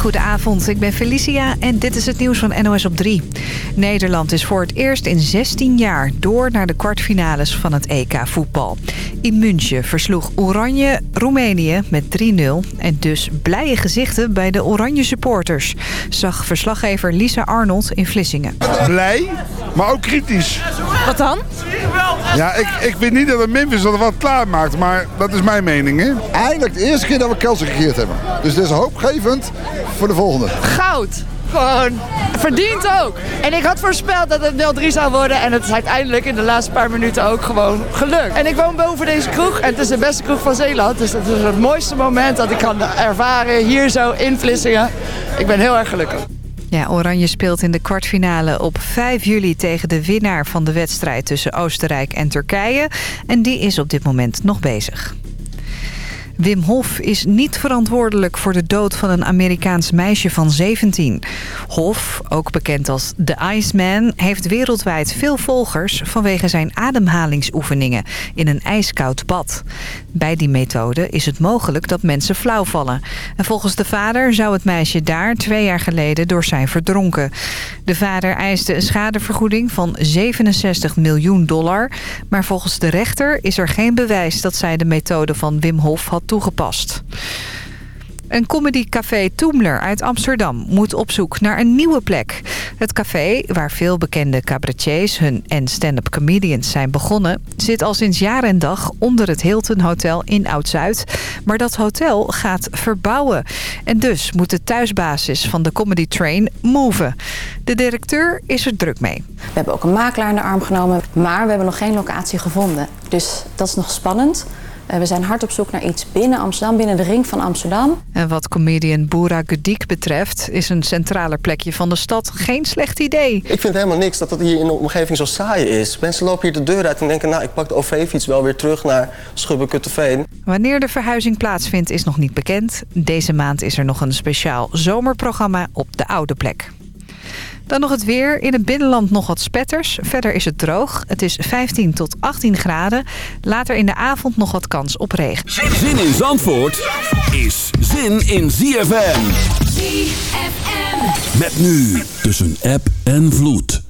Goedenavond, ik ben Felicia en dit is het nieuws van NOS op 3. Nederland is voor het eerst in 16 jaar door naar de kwartfinales van het EK voetbal. In München versloeg Oranje Roemenië met 3-0. En dus blije gezichten bij de Oranje supporters. Zag verslaggever Lisa Arnold in Vlissingen. Blij, maar ook kritisch. Wat dan? Ja, ik, ik vind niet dat het Memphis dat wat klaarmaakt, maar dat is mijn mening. Hè? Eigenlijk de eerste keer dat we Kelsen gekeerd hebben. Dus dit is hoopgevend voor de volgende. Goud. Gewoon verdiend ook. En ik had voorspeld dat het 0-3 zou worden. En het is uiteindelijk in de laatste paar minuten ook gewoon gelukt. En ik woon boven deze kroeg. En het is de beste kroeg van Zeeland. Dus dat is het mooiste moment dat ik kan ervaren hier zo in Vlissingen. Ik ben heel erg gelukkig. Ja, Oranje speelt in de kwartfinale op 5 juli tegen de winnaar van de wedstrijd tussen Oostenrijk en Turkije. En die is op dit moment nog bezig. Wim Hof is niet verantwoordelijk voor de dood van een Amerikaans meisje van 17. Hof, ook bekend als The Iceman, heeft wereldwijd veel volgers... vanwege zijn ademhalingsoefeningen in een ijskoud bad. Bij die methode is het mogelijk dat mensen flauw vallen. En volgens de vader zou het meisje daar twee jaar geleden door zijn verdronken. De vader eiste een schadevergoeding van 67 miljoen dollar. Maar volgens de rechter is er geen bewijs dat zij de methode van Wim Hof had toegepast. Een comedycafé Toemler uit Amsterdam moet op zoek naar een nieuwe plek. Het café, waar veel bekende cabaretiers hun en stand-up comedians zijn begonnen... zit al sinds jaar en dag onder het Hilton Hotel in Oud-Zuid. Maar dat hotel gaat verbouwen. En dus moet de thuisbasis van de Comedy Train move. De directeur is er druk mee. We hebben ook een makelaar in de arm genomen, maar we hebben nog geen locatie gevonden. Dus dat is nog spannend... Eh, we zijn hard op zoek naar iets binnen Amsterdam, binnen de ring van Amsterdam. En wat comedian Boera Gudik betreft... is een centraler plekje van de stad geen slecht idee. Ik vind helemaal niks dat het hier in de omgeving zo saai is. Mensen lopen hier de deur uit en denken... nou, ik pak de OV-fiets wel weer terug naar Schubbe-Kutteveen. Wanneer de verhuizing plaatsvindt is nog niet bekend. Deze maand is er nog een speciaal zomerprogramma op de oude plek. Dan nog het weer. In het binnenland nog wat spetters. Verder is het droog. Het is 15 tot 18 graden. Later in de avond nog wat kans op regen. Zin in Zandvoort is zin in ZFM. ZFM. Met nu tussen app en vloed.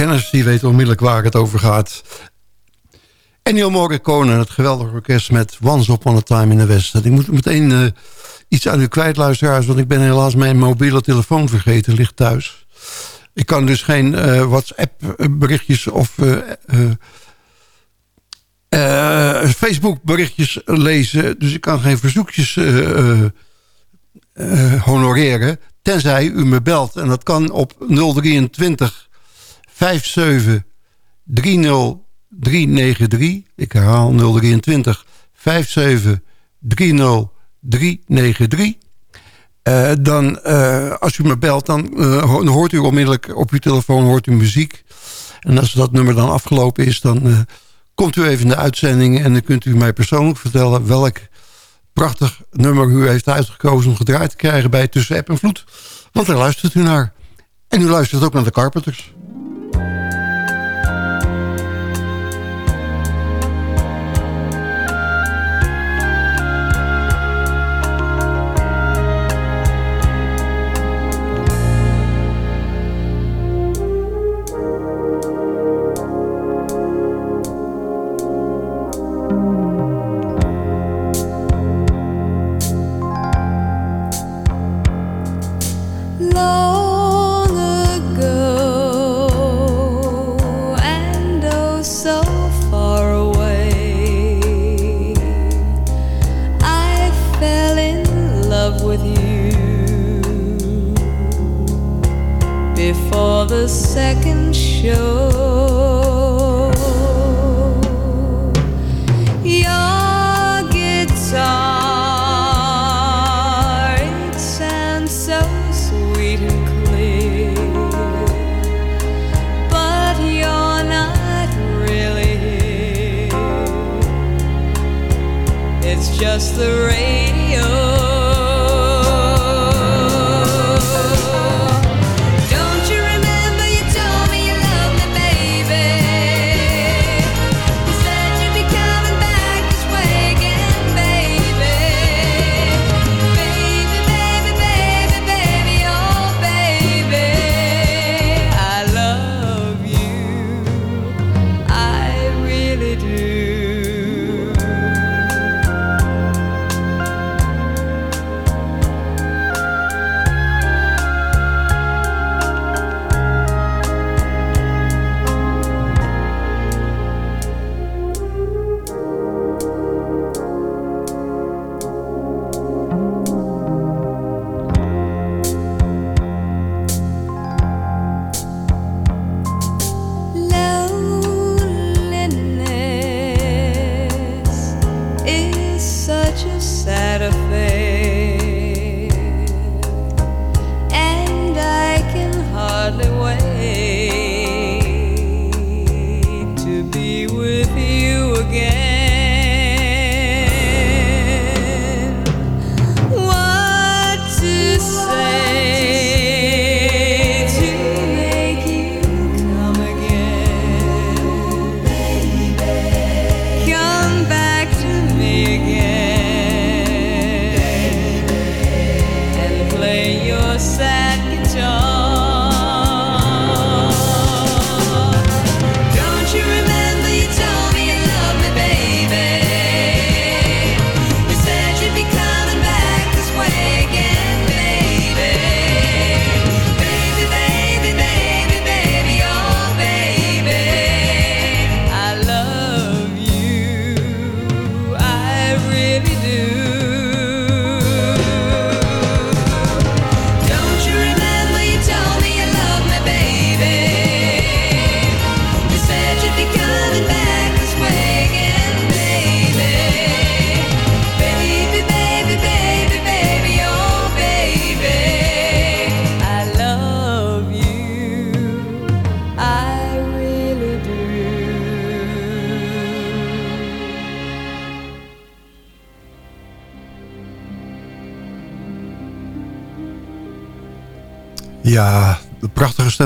Kennis die weet onmiddellijk waar het over gaat. Ennio Morricone, het geweldige orkest met Once Upon a Time in the West. Ik moet meteen uh, iets aan u kwijt, luisteraars... want ik ben helaas mijn mobiele telefoon vergeten, ligt thuis. Ik kan dus geen uh, WhatsApp-berichtjes of... Uh, Facebook-berichtjes lezen. Dus ik kan geen verzoekjes honoreren. Tenzij u me belt. En dat kan op 023 57 30 393. Ik herhaal 023 57 30 393. Uh, dan, uh, als u me belt, dan, uh, dan, hoort u onmiddellijk op uw telefoon hoort u muziek. En als dat nummer dan afgelopen is, dan komt u even in de uitzending... en dan kunt u mij persoonlijk vertellen welk prachtig nummer u heeft uitgekozen... om gedraaid te krijgen bij Tussen App en Vloed. Want daar luistert u naar. En u luistert ook naar de Carpenters. Bye. Ja,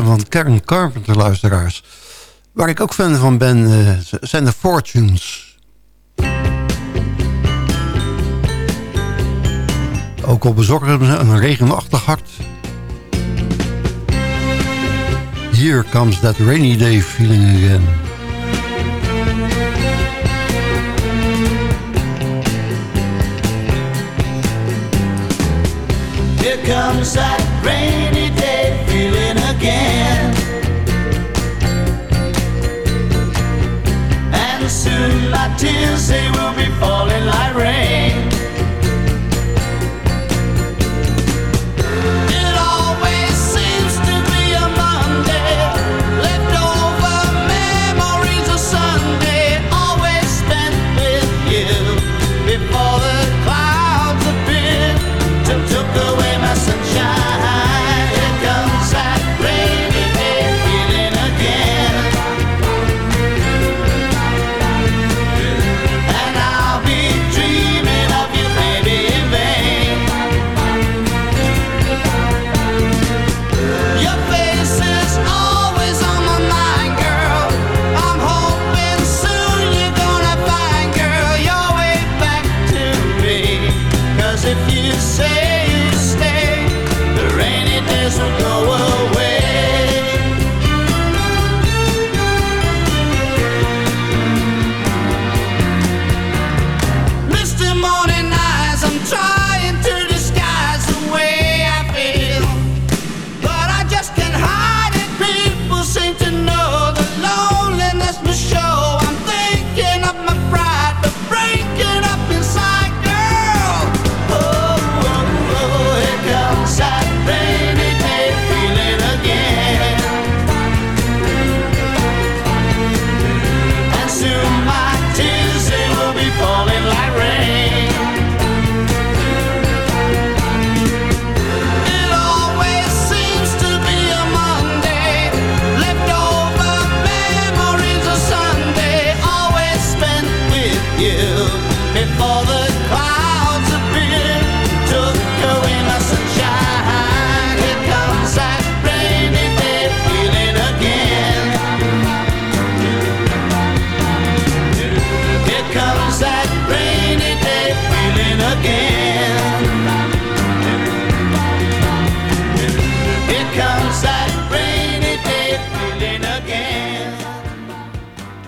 van Karen Carpenter luisteraars. Waar ik ook fan van ben, eh, zijn de Fortunes. Ook al bezorgen ze een regenachtig hart. Here comes that rainy day feeling again. Here comes that rain. tears, they will be falling like rain.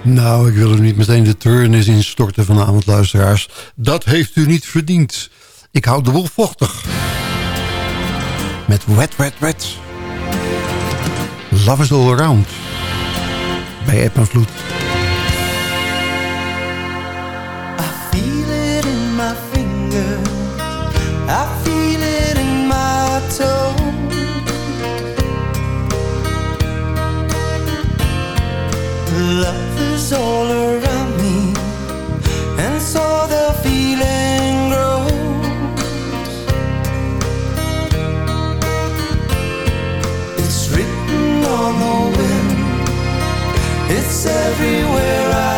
Nou, ik wil u niet meteen de turnis instorten vanavond, luisteraars. Dat heeft u niet verdiend. Ik hou de boel vochtig. Met Wet, Wet, Wet. Love is all around. Bij App en Vloed. I feel it in my fingers. I all around me and so the feeling grows. It's written on the wind. It's everywhere I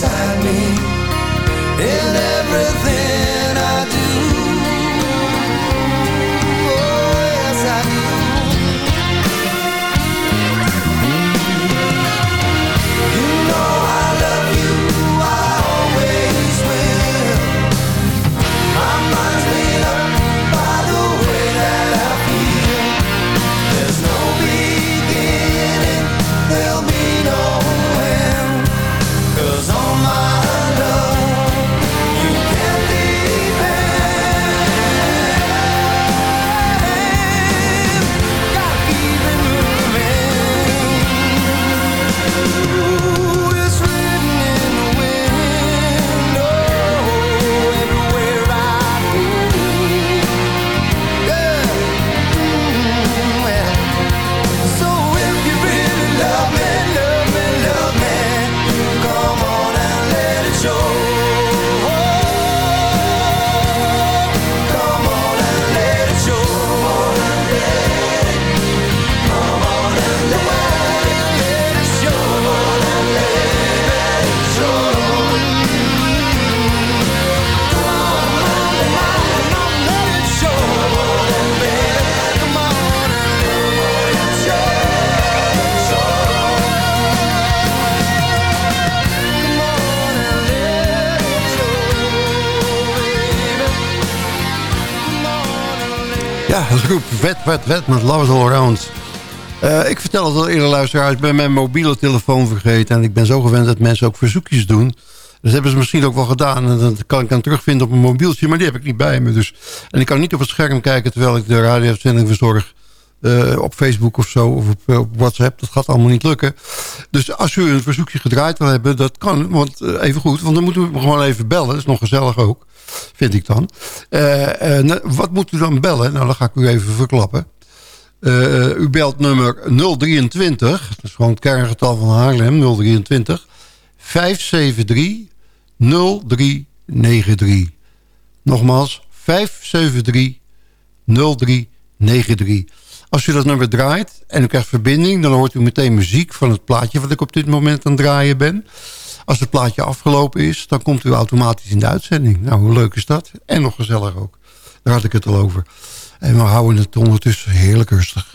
inside me. In everything Ja, dat groep Wet, Wet, Wet met Love All Around. Eh, ik vertel het al eerder luisteraars, ik ben mijn mobiele telefoon vergeten... en ik ben zo gewend dat mensen ook verzoekjes doen. Dat hebben ze misschien ook wel gedaan. En dat kan ik dan terugvinden op mijn mobieltje, maar die heb ik niet bij me. Dus. En ik kan niet op het scherm kijken terwijl ik de radio-uitzending verzorg. Uh, op Facebook of zo, of op, op, WhatsApp. Dat gaat allemaal niet lukken. Dus als u een verzoekje gedraaid wil hebben, dat kan. Want uh, even goed, want dan moeten we gewoon even bellen. Dat is nog gezellig ook, vind ik dan. Uh, wat moet u dan bellen? Nou, dan ga ik u even verklappen. u belt nummer 023. Dat is gewoon het kerngetal van Haarlem, 023. 573 0393. Nogmaals, 573 0393. Als u dat nummer draait en u krijgt verbinding... dan hoort u meteen muziek van het plaatje... wat ik op dit moment aan het draaien ben. Als het plaatje afgelopen is, dan komt u automatisch in de uitzending. Nou, hoe leuk is dat? En nog gezellig ook. Daar had ik het al over. En we houden het ondertussen heerlijk rustig.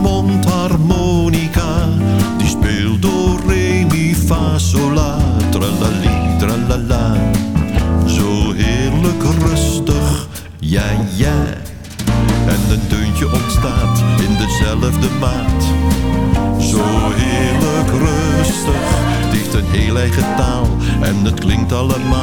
het klinkt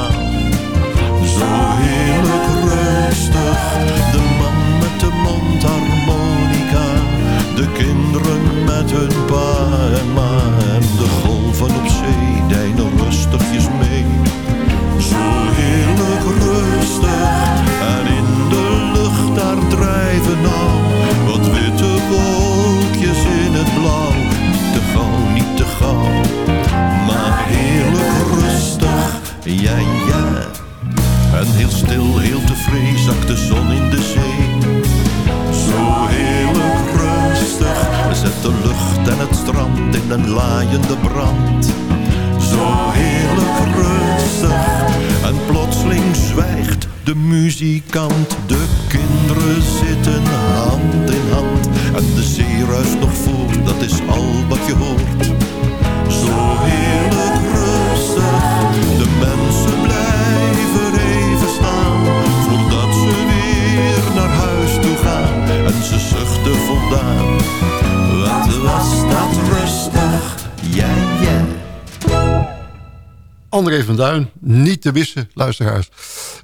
missen, luisteraars.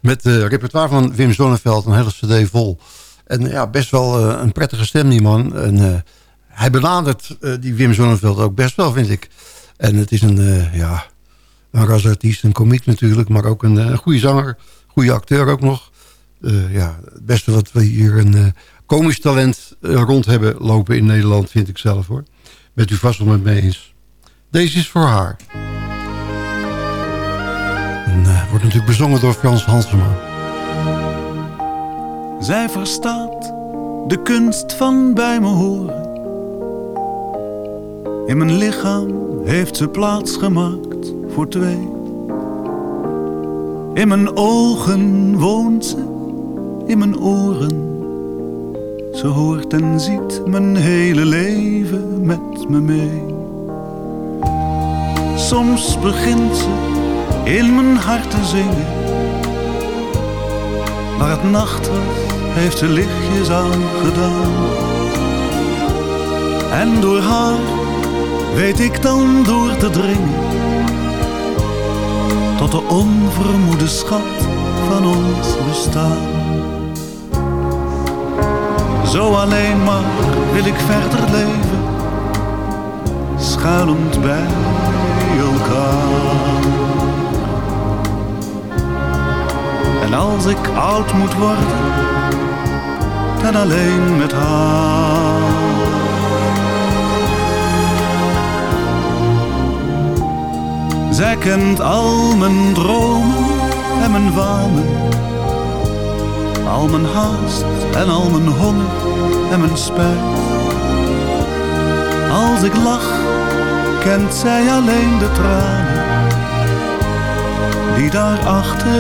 Met uh, repertoire van Wim Zonneveld, een hele cd vol. En ja, best wel uh, een prettige stem, die man. En uh, hij benadert die Wim Zonneveld ook best wel, vind ik. En het is een, ja, een rasartiest, een komiek natuurlijk, maar ook een, goede zanger. Goede acteur ook nog. Ja, het beste wat we hier een komisch talent rond hebben lopen in Nederland, vind ik zelf hoor. Bent u vast wel met me eens. Deze is voor haar. Wordt natuurlijk bezongen door Frans Hansema. Zij verstaat de kunst van bij me horen. In mijn lichaam heeft ze plaats gemaakt voor twee. In mijn ogen woont ze, in mijn oren. Ze hoort en ziet mijn hele leven met me mee. Soms begint ze in mijn hart te zingen. Waar het nacht heeft ze lichtjes aan gedaan. En door haar weet ik dan door te dringen tot de onvermoede schat van ons bestaan. Zo alleen maar wil ik verder leven, schuilend bij elkaar. En als ik oud moet worden, dan alleen met haar. Zij kent al mijn dromen en mijn wanen, al mijn haast en al mijn honger en mijn spijt. Als ik lach, kent zij alleen de tranen. Die daarachter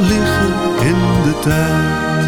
liggen in de tijd.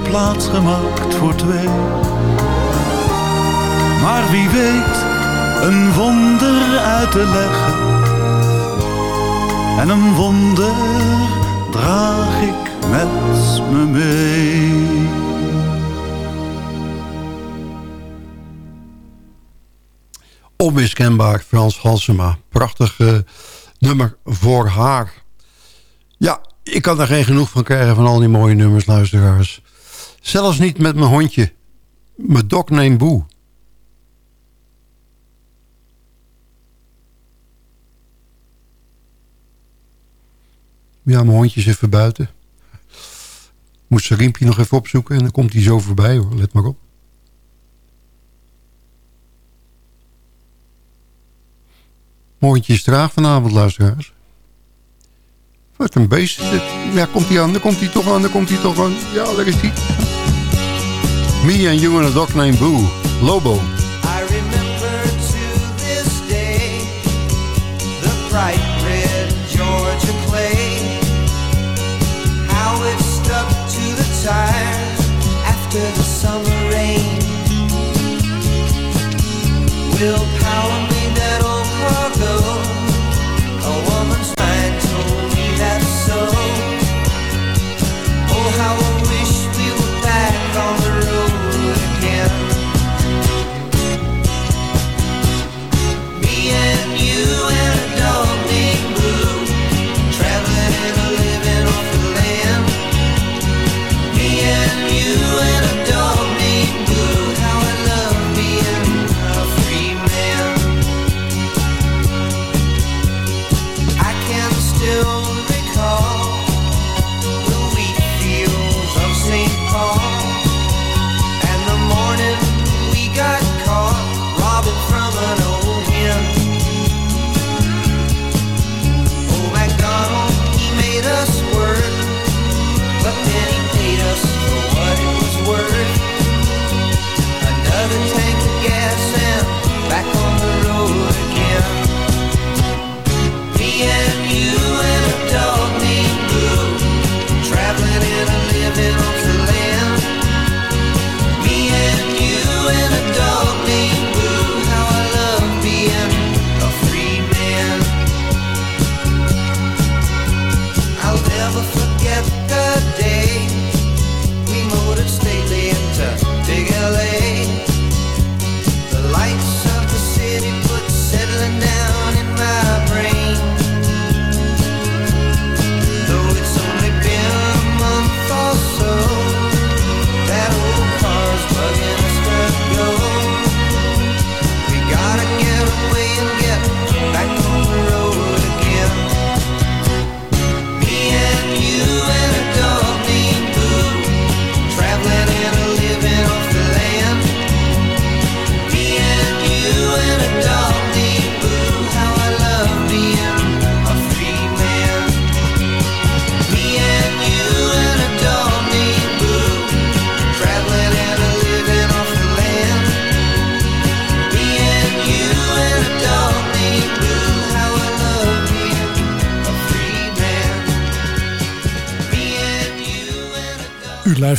plaats gemaakt voor twee. Maar wie weet een wonder uit te leggen. En een wonder draag ik met me mee. Onmiskenbaar Frans Halsema. Prachtig eh, nummer voor haar. Ja, ik kan er geen genoeg van krijgen van al die mooie nummers, luisteraars. Zelfs niet met mijn hondje. Mijn dog named Boe. Ja, mijn hondje is even buiten. Moest zijn riempje nog even opzoeken en dan komt hij zo voorbij hoor. Let maar op. Mijn hondje is traag vanavond, luisteraars. Wat een beest is. Ja, komt hij aan, dan komt hij toch aan, dan komt hij toch aan. Ja, daar is hij. Me and you and a dog named Boo. Lobo. I remember to this day the bright red Georgia clay. How it stuck to the tires after the summer rain.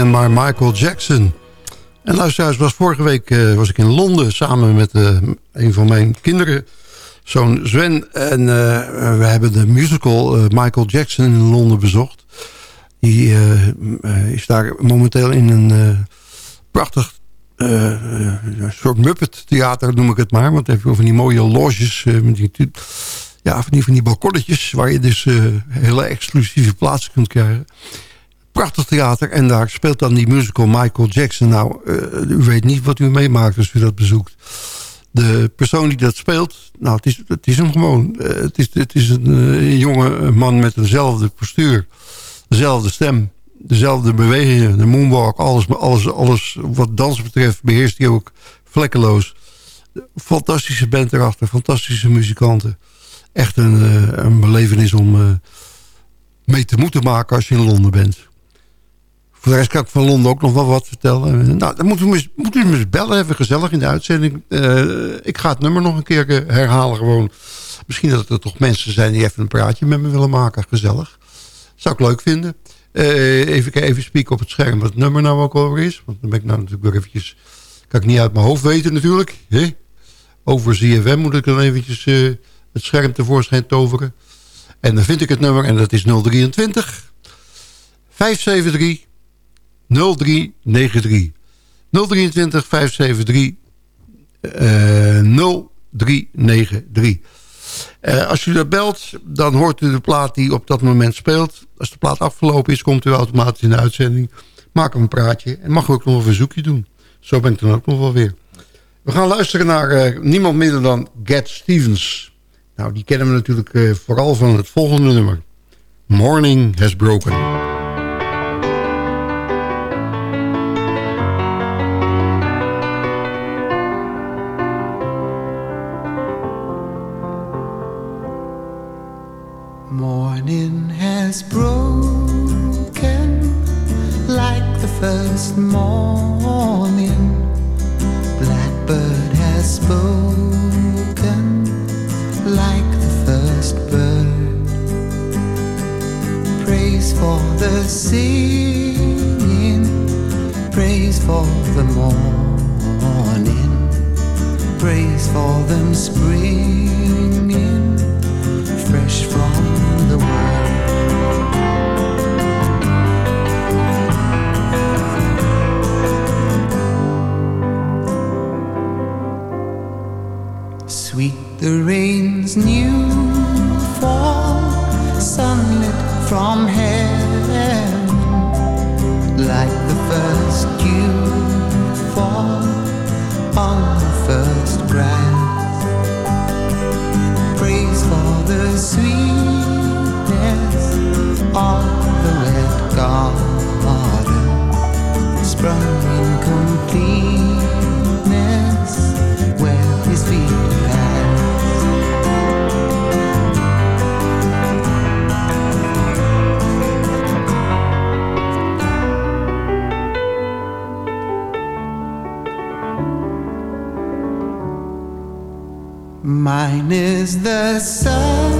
Ja, onmiskenbaar Michael Jackson. En luisteraars, was vorige week eh, was ik in Londen samen met eh, een van mijn kinderen, zoon Sven. En eh, we hebben de musical Michael Jackson in Londen bezocht. Die is daar momenteel in een prachtig soort Muppet theater, noem ik het maar. Want even van die mooie loges, die, ja, van die, van die balkonnetjes... waar je dus hele exclusieve plaatsen kunt krijgen prachtig theater. En daar speelt dan die musical Michael Jackson. Nou, eh, u weet niet wat u meemaakt als u dat bezoekt. De persoon die dat speelt, nou, het is, het is hem gewoon. Eh, het, is, het is een, eh, jonge man met dezelfde postuur. Dezelfde stem. dezelfde bewegingen, de moonwalk, alles, alles, alles wat dans betreft beheerst hij ook vlekkeloos. Fantastische band erachter, fantastische muzikanten. Echt een, een belevenis om mee te moeten maken als je in Londen bent. Voor de rest kan ik van Londen ook nog wel wat vertellen. Nou, dan moeten we, eens- moeten we bellen, even gezellig in de uitzending. Eh, ik ga het nummer nog een keer eh, herhalen gewoon. Misschien dat er toch mensen zijn die even een praatje met me willen maken. Gezellig. Zou ik leuk vinden. Eh, even, even spieken op het scherm wat het nummer nou ook alweer is. Want dan ben ik nou natuurlijk weer eventjes... Kan ik niet uit mijn hoofd weten natuurlijk. Over ZFM moet ik dan eventjes het scherm tevoorschijn toveren. En dan vind ik het nummer en dat is 023 573 0393. 023 573 eh 0393. Eh, als u dat belt, dan hoort u de plaat die op dat moment speelt. Als de plaat afgelopen is, komt u automatisch in de uitzending. Maak een praatje en mag ook nog een verzoekje doen. Zo ben ik dan ook nog wel weer. We gaan luisteren naar eh, niemand minder dan Gat Stevens. Nou, die kennen we natuurlijk eh, vooral van het volgende nummer. Morning Has Broken. Praise for the singing, praise for the morning, praise for them springing fresh from the world. Sweet the rain's new from heaven, Mine is the sunlight,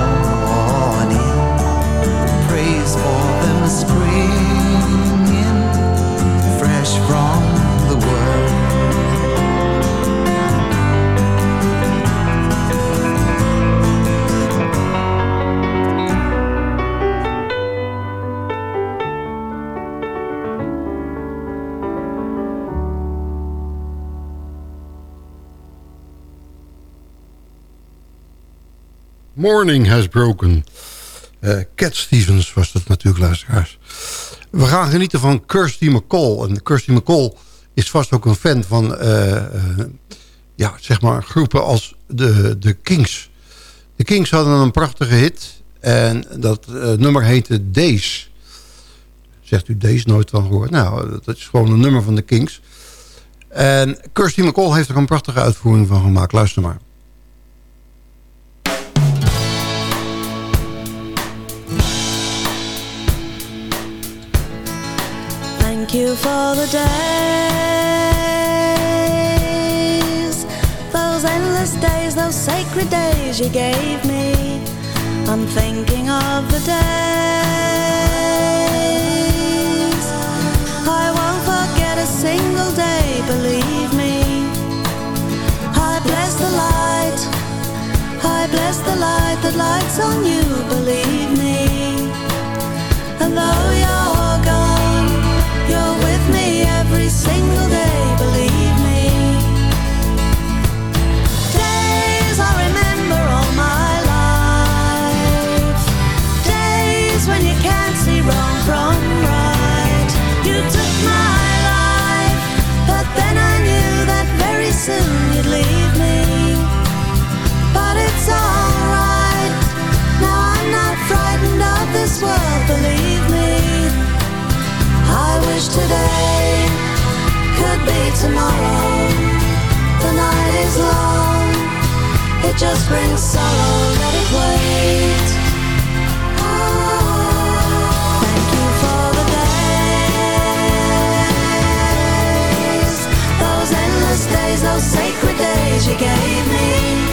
fresh from the world. Morning has broken. Eh, Cat Stevens was dat natuurlijk, luisteraars. We gaan genieten van Kirsty McCall. En Kirsty McCall is vast ook een fan van... eh, eh, ja, zeg maar groepen als de, de Kings. De Kings hadden een prachtige hit. En dat eh, nummer heette Days. Zegt u Days nooit van gehoord? Nou, dat is gewoon een nummer van de Kings. En Kirsty McCall heeft er een prachtige uitvoering van gemaakt. Luister maar. you for the days. Those endless days, those sacred days you gave me. I'm thinking of the days. I won't forget a single day, believe me. I bless the light. I bless the light that lights on you, believe tomorrow. The night is long, it just brings sorrow. Let it wait. Ah, thank you for the days, those endless days, those sacred days you gave me.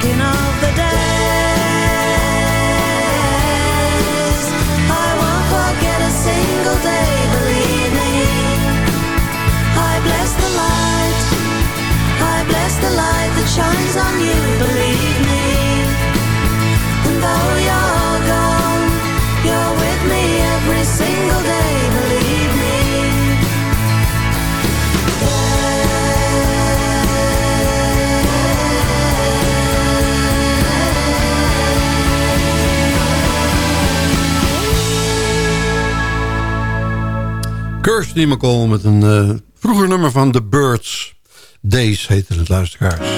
thinking of the Kirsty McCall met een eh, vroeger nummer van The Birds. Days heette het luisteraars.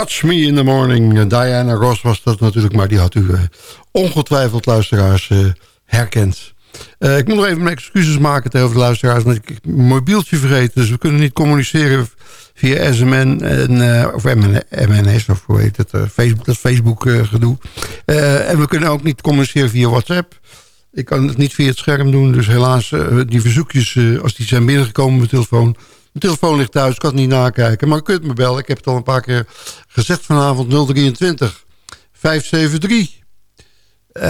Touch Me in the Morning. Eh, Diana Ross was dat natuurlijk, maar die had u eh, ongetwijfeld, luisteraars, eh, herkend. Ik moet nog even mijn excuses maken tegenover de luisteraars, want ik mijn mobieltje vergeten. Dus we kunnen niet communiceren via SMN en, of MN, MNS, of hoe heet het, Facebook, dat Facebook gedoe. Eh, en we kunnen ook niet communiceren via WhatsApp. Ik kan het niet via het scherm doen, dus helaas, die verzoekjes, als die zijn binnengekomen op telefoon... Mijn telefoon ligt thuis, ik kan het niet nakijken. Maar je kunt me bellen. Ik heb het al een paar keer gezegd vanavond. 023 573 eh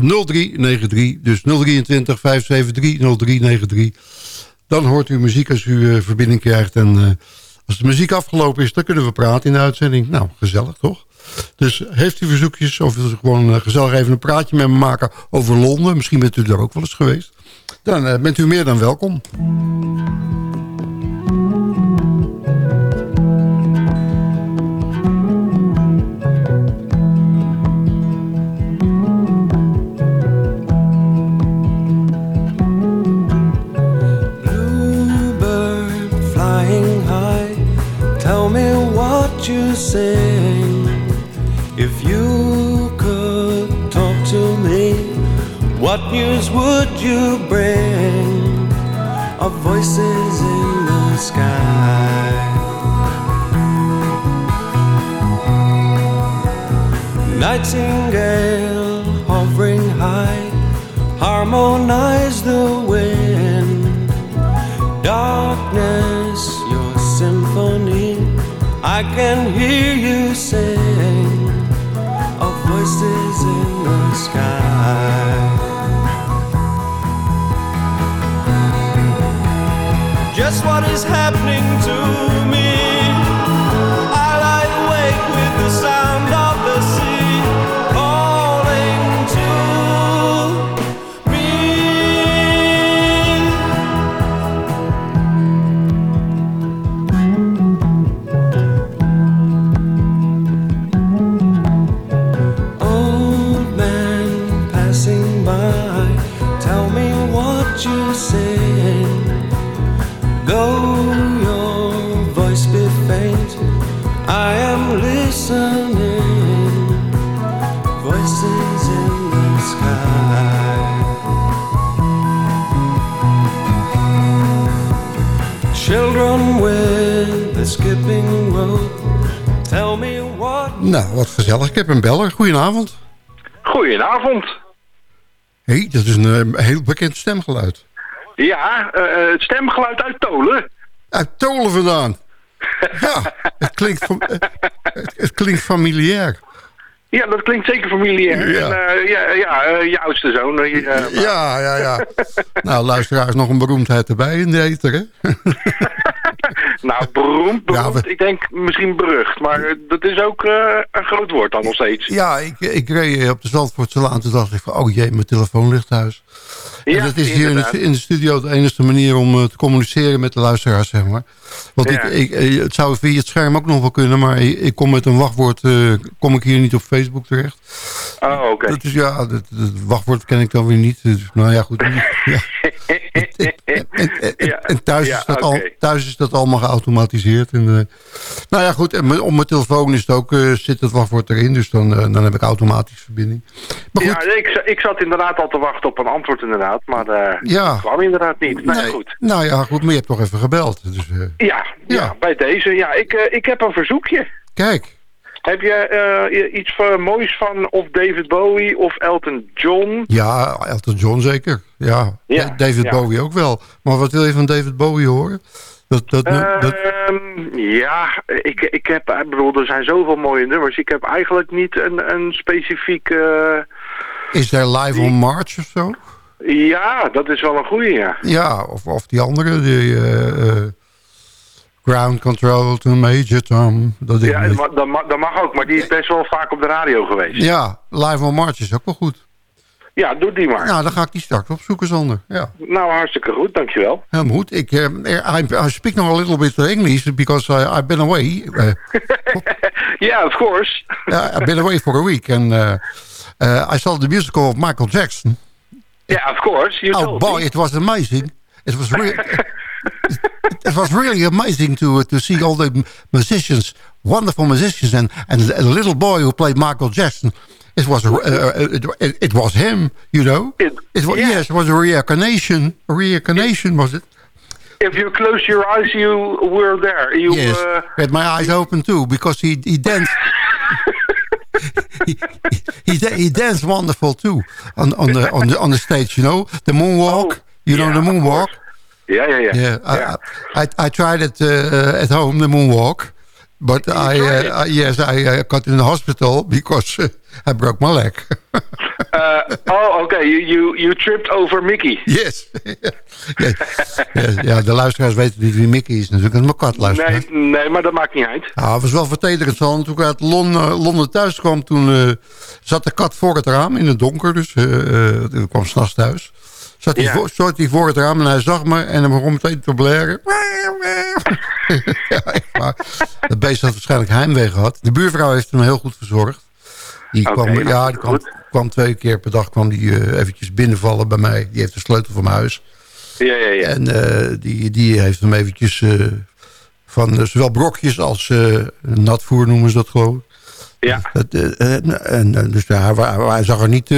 0393. Dus 023 573 0393. Dan hoort u muziek als u eh, verbinding krijgt. En eh, als de muziek afgelopen is, dan kunnen we praten in de uitzending. Nou, gezellig toch? Dus heeft u verzoekjes of wilt u gewoon eh, gezellig even een praatje met me maken over Londen. Misschien bent u er ook wel eens geweest. Dan bent u meer dan welkom. If you could talk to me, what news would you bring? Of voices in the sky. Nightingale hovering high, harmonize the wind. I can hear you sing of voices in the sky. Just what is happening to gezellig. Ik heb een beller. Goedenavond. Goedenavond. Hé, hey, dat is een eh, heel bekend stemgeluid. Ja, eh, eh, het stemgeluid uit Tolen. Uit Tolen vandaan. Ja, het klinkt, het, het klinkt familiair. Ja, dat klinkt zeker familiair. Ja. En, ja, ja je oudste zoon. Ja, ja, ja. nou, luisteraars, nog een beroemdheid erbij in de ether, hè? nou, beroemd, beroemd. Ik denk misschien berucht. Maar eh, dat is ook eh, een groot woord dan nog steeds. Ja, ik, ik reed op de Zandvoortse Laan. Toen dacht ik van, oh jee, mijn telefoon ligt thuis. en Ja, dat is hier in de, inderdaad. in de studio de enige manier om eh, te communiceren met de luisteraars, zeg maar. Want Ja. ik, ik, het zou via het scherm ook nog wel kunnen, maar ik, ik kom met een wachtwoord, kom ik hier niet op Facebook terecht. Oh, oké. Dat is ja, het, het wachtwoord ken ik dan weer niet. Dus, nou ja, goed. Ja. En thuis, ja, is dat oké. al, thuis is dat allemaal geautomatiseerd. En, eh, nou ja, goed. En op mijn telefoon is het ook, eh, zit het wachtwoord erin. Dus dan, eh, dan heb ik automatisch verbinding. Maar goed, Ja, ik, ik zat inderdaad al te wachten op een antwoord inderdaad, maar Ja. dat kwam inderdaad niet. Nou, Nee. goed. nou ja, goed. Maar je hebt toch even gebeld. Dus, Ja, ja. bij deze. Ja, ik, ik heb een verzoekje. kijk. Heb je eh, iets van, moois van of David Bowie of Elton John? Ja, Elton John zeker. Ja, Ja, Eh, David ja. Bowie ook wel. Maar wat wil je van David Bowie horen? Dat, dat, dat, Ehm, ja, ik, ik heb, ik bedoel, er zijn zoveel mooie nummers. Ik heb eigenlijk niet een, een specifiek... eh, is there live on March of zo? ja, dat is wel een goeie, ja. Ja, of, of die andere. Die, eh, eh, ground control to Major Tom. Dat. Ja, dat, mag, dat mag ook, maar die is best wel vaak op de radio geweest. ja, live on March is ook wel goed. Ja, doe die maar. Nou, dan ga ik die straks opzoeken zonder. Ja. Nou, hartstikke goed, dankjewel. Helemaal goed. Ik, eh, I, I speak nog a little bit English because I, I've been away. Uh, Yeah, of course. yeah, I've been away for a week and uh, uh, I saw the musical of Michael Jackson. Yeah, of course. You oh boy, me. it was amazing. It was really, it was really amazing to uh, to see all the musicians, wonderful musicians, and and the little boy who played Michael Jackson. It was uh, it, it, it was him, you know. It, was yes, it was a reincarnation. A reincarnation was it? If you close your eyes, you were there. You, yes, uh, with my eyes open too, because he he danced. he, he, he, he danced wonderful too on on the on the on the stage. You know the moonwalk. you know the moonwalk. Yeah, yeah, yeah. Yeah, I, I, I tried it uh, at home, the moonwalk. But I, uh, I, yes, I uh, got in the hospital because uh, I broke my leg. Uh, oh, okay. You, you, you tripped over Mickey. yes. ja, ja, ja, de luisteraars weten niet wie Mickey is natuurlijk. Dat is mijn katluisteraar. Nee, nee, maar dat maakt niet uit. Ja, het was wel vertederend. Zo. Toen ik uit Londen, Londen thuis kwam, toen eh, zat de kat voor het raam in het donker. Dus eh eh, ik kwam s'nachts thuis. Zat hij, Ja. voor, zat hij voor het raam en hij zag me en hij begon meteen te blaren. ja. Dat beest had waarschijnlijk heimwee gehad. De buurvrouw heeft hem heel goed verzorgd. Die, kwam, nou, ja, die kwam, kwam twee keer per dag kwam die, eh, eventjes binnenvallen bij mij. Die heeft de sleutel van mijn huis. Ja, ja, ja. En eh, die, die heeft hem eventjes eh, van zowel brokjes als natvoer noemen ze dat geloof ik. Ja. En, dus ja, hij, hij zag er niet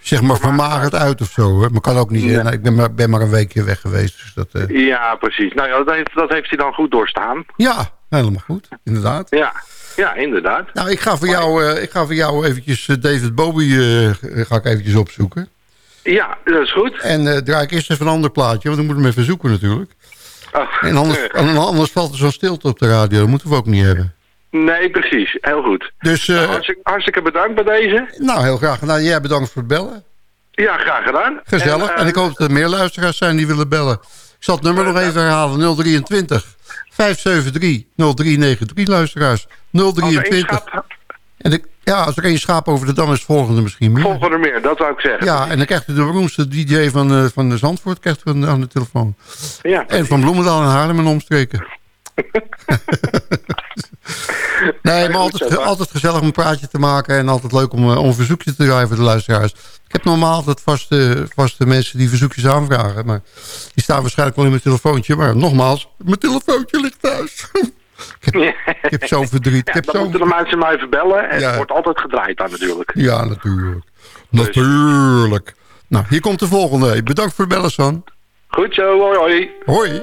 zeg maar vermagerd uit of zo. Hoor. Maar kan ook niet. Eh, ik ben maar, ben maar een weekje weg geweest. Dus dat, eh, Ja, precies. Nou ja, dat heeft, dat heeft hij dan goed doorstaan. ja, helemaal goed. Inderdaad. Ja, ja inderdaad. Nou, ik ga voor jou, eh, ik ga voor jou eventjes eh, David Bowie ga ik eventjes opzoeken. Ja, dat is goed. En draai ik eerst even een ander plaatje, want moeten we hem even zoeken natuurlijk. Oh. En anders, anders valt er zo'n stilte op de radio. Dat moeten we ook niet hebben. Nee, precies. Heel goed. Dus, eh, hartstikke, hartstikke bedankt bij deze. nou, heel graag gedaan. Jij bedankt voor het bellen. Ja, graag gedaan. Gezellig. En, eh, ik hoop dat er meer luisteraars zijn die willen bellen. Ik zal het nummer nog even herhalen. 023 573 0393 luisteraars. 023. En ik, ja, als er één schaap over de dam is, het volgende misschien meer. Volgende meer, dat zou ik zeggen. Ja, en dan krijgt u de beroemdste DJ van, eh, van de Zandvoort krijgt u aan, aan de telefoon. Ja, En van Bloemendaal en Haarlem en omstreken. nee, maar altijd, altijd gezellig om een praatje te maken. En altijd leuk om, eh, om een verzoekje te draaien voor de luisteraars. Ik heb normaal altijd vaste, vaste mensen die verzoekjes aanvragen. Maar die staan waarschijnlijk wel in mijn telefoontje. Maar nogmaals, mijn telefoontje ligt thuis. ik, heb, ik heb zo'n verdriet. Ja, ik heb dan zo'n moeten de mensen mij even bellen. En Ja. het wordt altijd gedraaid daar natuurlijk. Ja, natuurlijk. Natuurlijk. Nou, hier komt de volgende. Bedankt voor het bellen, San. Goed zo, hoi hoi. Hoi.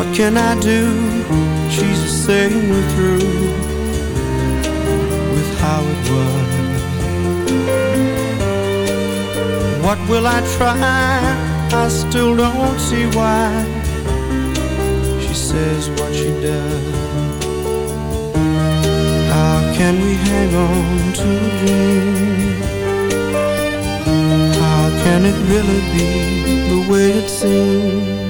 What can I do? She's saying we're through with how it was. What will I try? I still don't see why she says what she does. How can we hang on to a dream? How can it really be the way it seems?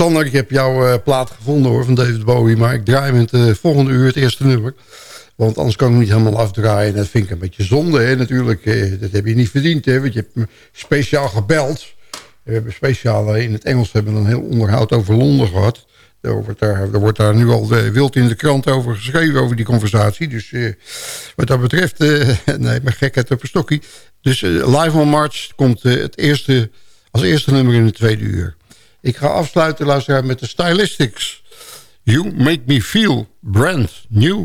Sander, ik heb jouw eh, plaat gevonden hoor, van David Bowie. Maar ik draai in het eh, volgende uur het eerste nummer. Want anders kan ik hem niet helemaal afdraaien. En dat vind ik een beetje zonde, hè, natuurlijk. Eh, dat heb je niet verdiend, hè. Want je hebt me speciaal gebeld. We hebben speciaal in het Engels hebben we een heel onderhoud over Londen gehad. Er wordt daar, er wordt daar nu al wild in de krant over geschreven, over die conversatie. Dus wat dat betreft, nee, maar gekheid op een stokkie. Dus Live on March komt het eerste, als eerste nummer in de tweede uur. Ik ga afsluiten, luisteraar, met de Stylistics. You make me feel brand new.